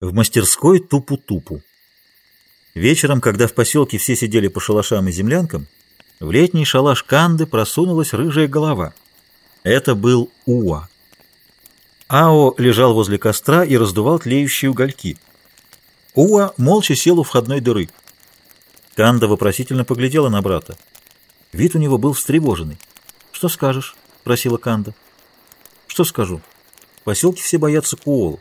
в мастерской Тупу-Тупу. Вечером, когда в поселке все сидели по шалашам и землянкам, в летний шалаш Канды просунулась рыжая голова. Это был Уа. Ао лежал возле костра и раздувал тлеющие угольки. Уа молча сел у входной дыры. Канда вопросительно поглядела на брата. Вид у него был встревоженный. «Что скажешь?» — просила Канда. «Что скажу? В поселке все боятся Куолу.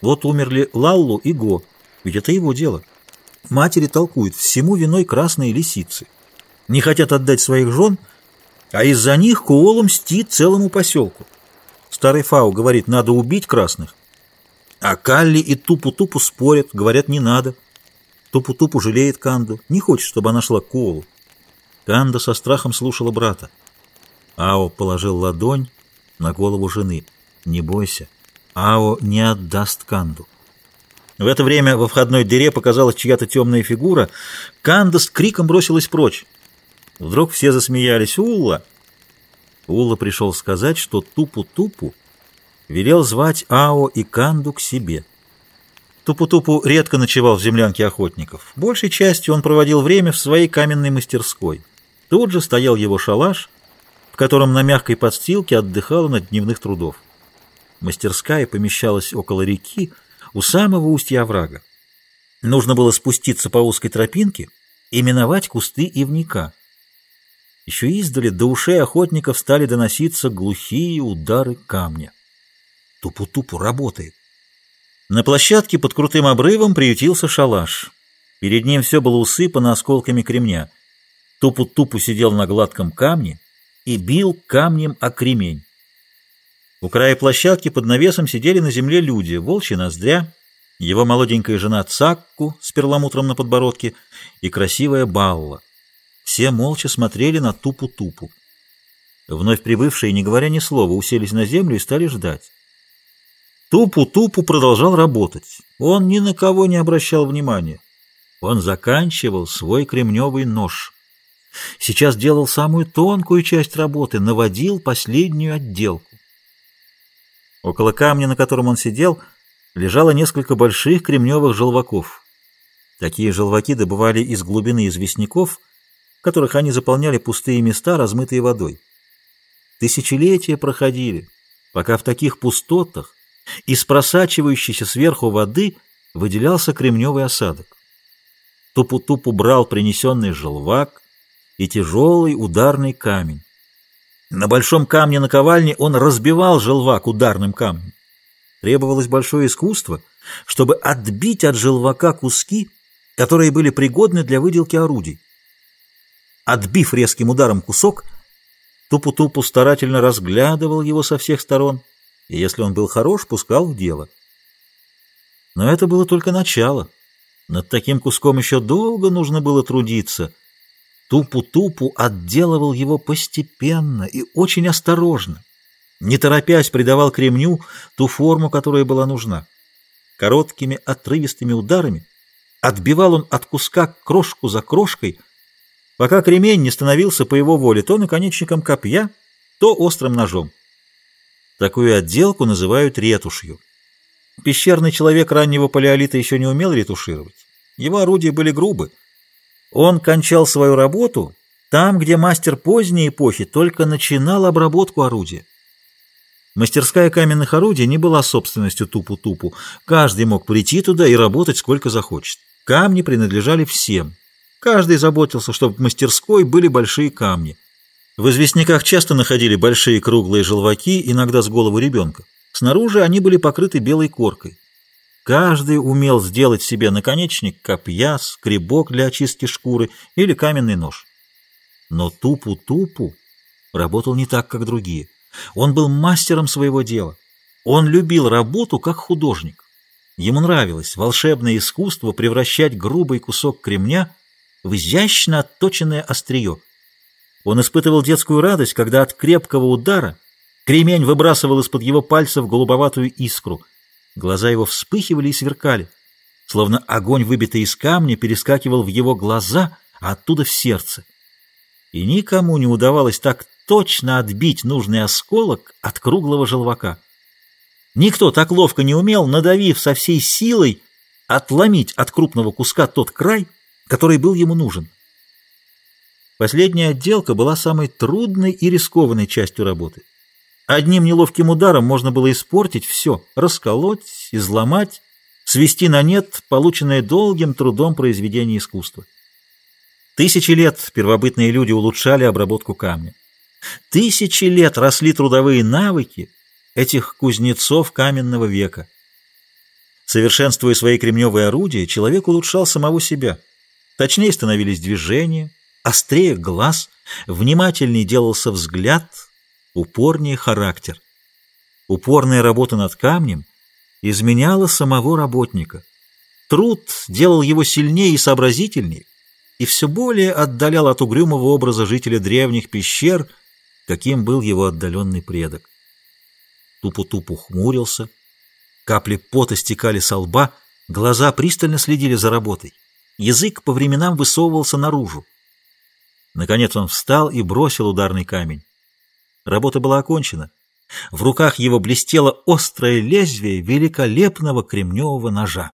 Вот умерли Лаллу и Го, ведь это его дело. Матери толкуют, всему виной красные лисицы. Не хотят отдать своих жен, а из-за них Куола мстит целому поселку. Старый Фау говорит, надо убить красных. А Калли и Тупу-Тупу спорят, говорят, не надо. Тупу-Тупу жалеет Канду, не хочет, чтобы она шла к Куолу. Канда со страхом слушала брата. Ао положил ладонь на голову жены. «Не бойся, Ао не отдаст Канду. В это время во входной дыре показалась чья-то темная фигура. Канда с криком бросилась прочь. Вдруг все засмеялись. «Улла!» Улла пришел сказать, что Тупу-Тупу велел звать Ао и Канду к себе. Тупу-Тупу редко ночевал в землянке охотников. Большей частью он проводил время в своей каменной мастерской. Тут же стоял его шалаш, в котором на мягкой подстилке отдыхал он от дневных трудов. Мастерская помещалась около реки, у самого устья оврага. Нужно было спуститься по узкой тропинке и миновать кусты ивника. Еще издали до ушей охотников стали доноситься глухие удары камня. Тупу-тупу работает. На площадке под крутым обрывом приютился шалаш. Перед ним все было усыпано осколками кремня. Тупу-тупу сидел на гладком камне и бил камнем о кремень. У края площадки под навесом сидели на земле люди, волчья ноздря, его молоденькая жена Цакку с перламутром на подбородке и красивая Балла. Все молча смотрели на Тупу-Тупу. Вновь прибывшие, не говоря ни слова, уселись на землю и стали ждать. Тупу-Тупу продолжал работать. Он ни на кого не обращал внимания. Он заканчивал свой кремневый нож. Сейчас делал самую тонкую часть работы, наводил последнюю отделку. Около камня, на котором он сидел, лежало несколько больших кремневых желваков. Такие желваки добывали из глубины известняков, которых они заполняли пустые места, размытые водой. Тысячелетия проходили, пока в таких пустотах из просачивающейся сверху воды выделялся кремневый осадок. Тупу-тупу брал принесенный желвак и тяжелый ударный камень. На большом камне наковальни он разбивал желвак ударным камнем. Требовалось большое искусство, чтобы отбить от желвака куски, которые были пригодны для выделки орудий. Отбив резким ударом кусок, Тупу-Тупу старательно разглядывал его со всех сторон, и если он был хорош, пускал в дело. Но это было только начало. Над таким куском еще долго нужно было трудиться — Тупу-тупу отделывал его постепенно и очень осторожно, не торопясь придавал кремню ту форму, которая была нужна. Короткими отрывистыми ударами отбивал он от куска крошку за крошкой, пока кремень не становился по его воле то наконечником копья, то острым ножом. Такую отделку называют ретушью. Пещерный человек раннего палеолита еще не умел ретушировать. Его орудия были грубы, он кончал свою работу там, где мастер поздней эпохи только начинал обработку орудия. Мастерская каменных орудий не была собственностью Тупу-Тупу. Каждый мог прийти туда и работать сколько захочет. Камни принадлежали всем. Каждый заботился, чтобы в мастерской были большие камни. В известняках часто находили большие круглые желваки, иногда с голову ребенка. Снаружи они были покрыты белой коркой. Каждый умел сделать себе наконечник копья, скребок для очистки шкуры или каменный нож. Но Тупу-Тупу работал не так, как другие. Он был мастером своего дела. Он любил работу как художник. Ему нравилось волшебное искусство превращать грубый кусок кремня в изящно отточенное острие. Он испытывал детскую радость, когда от крепкого удара кремень выбрасывал из-под его пальцев голубоватую искру — Глаза его вспыхивали и сверкали, словно огонь, выбитый из камня, перескакивал в его глаза, а оттуда в сердце. И никому не удавалось так точно отбить нужный осколок от круглого желвака. Никто так ловко не умел, надавив со всей силой, отломить от крупного куска тот край, который был ему нужен. Последняя отделка была самой трудной и рискованной частью работы. Одним неловким ударом можно было испортить все, расколоть, изломать, свести на нет полученное долгим трудом произведение искусства. Тысячи лет первобытные люди улучшали обработку камня. Тысячи лет росли трудовые навыки этих кузнецов каменного века. Совершенствуя свои кремневые орудия, человек улучшал самого себя. Точнее становились движения, острее глаз, внимательней делался взгляд, упорнее характер. Упорная работа над камнем изменяла самого работника. Труд делал его сильнее и сообразительнее, и все более отдалял от угрюмого образа жителя древних пещер, каким был его отдаленный предок. Тупо-тупо хмурился, капли пота стекали со лба, глаза пристально следили за работой. Язык по временам высовывался наружу. Наконец он встал и бросил ударный камень. Работа была окончена. В руках его блестело острое лезвие великолепного кремневого ножа.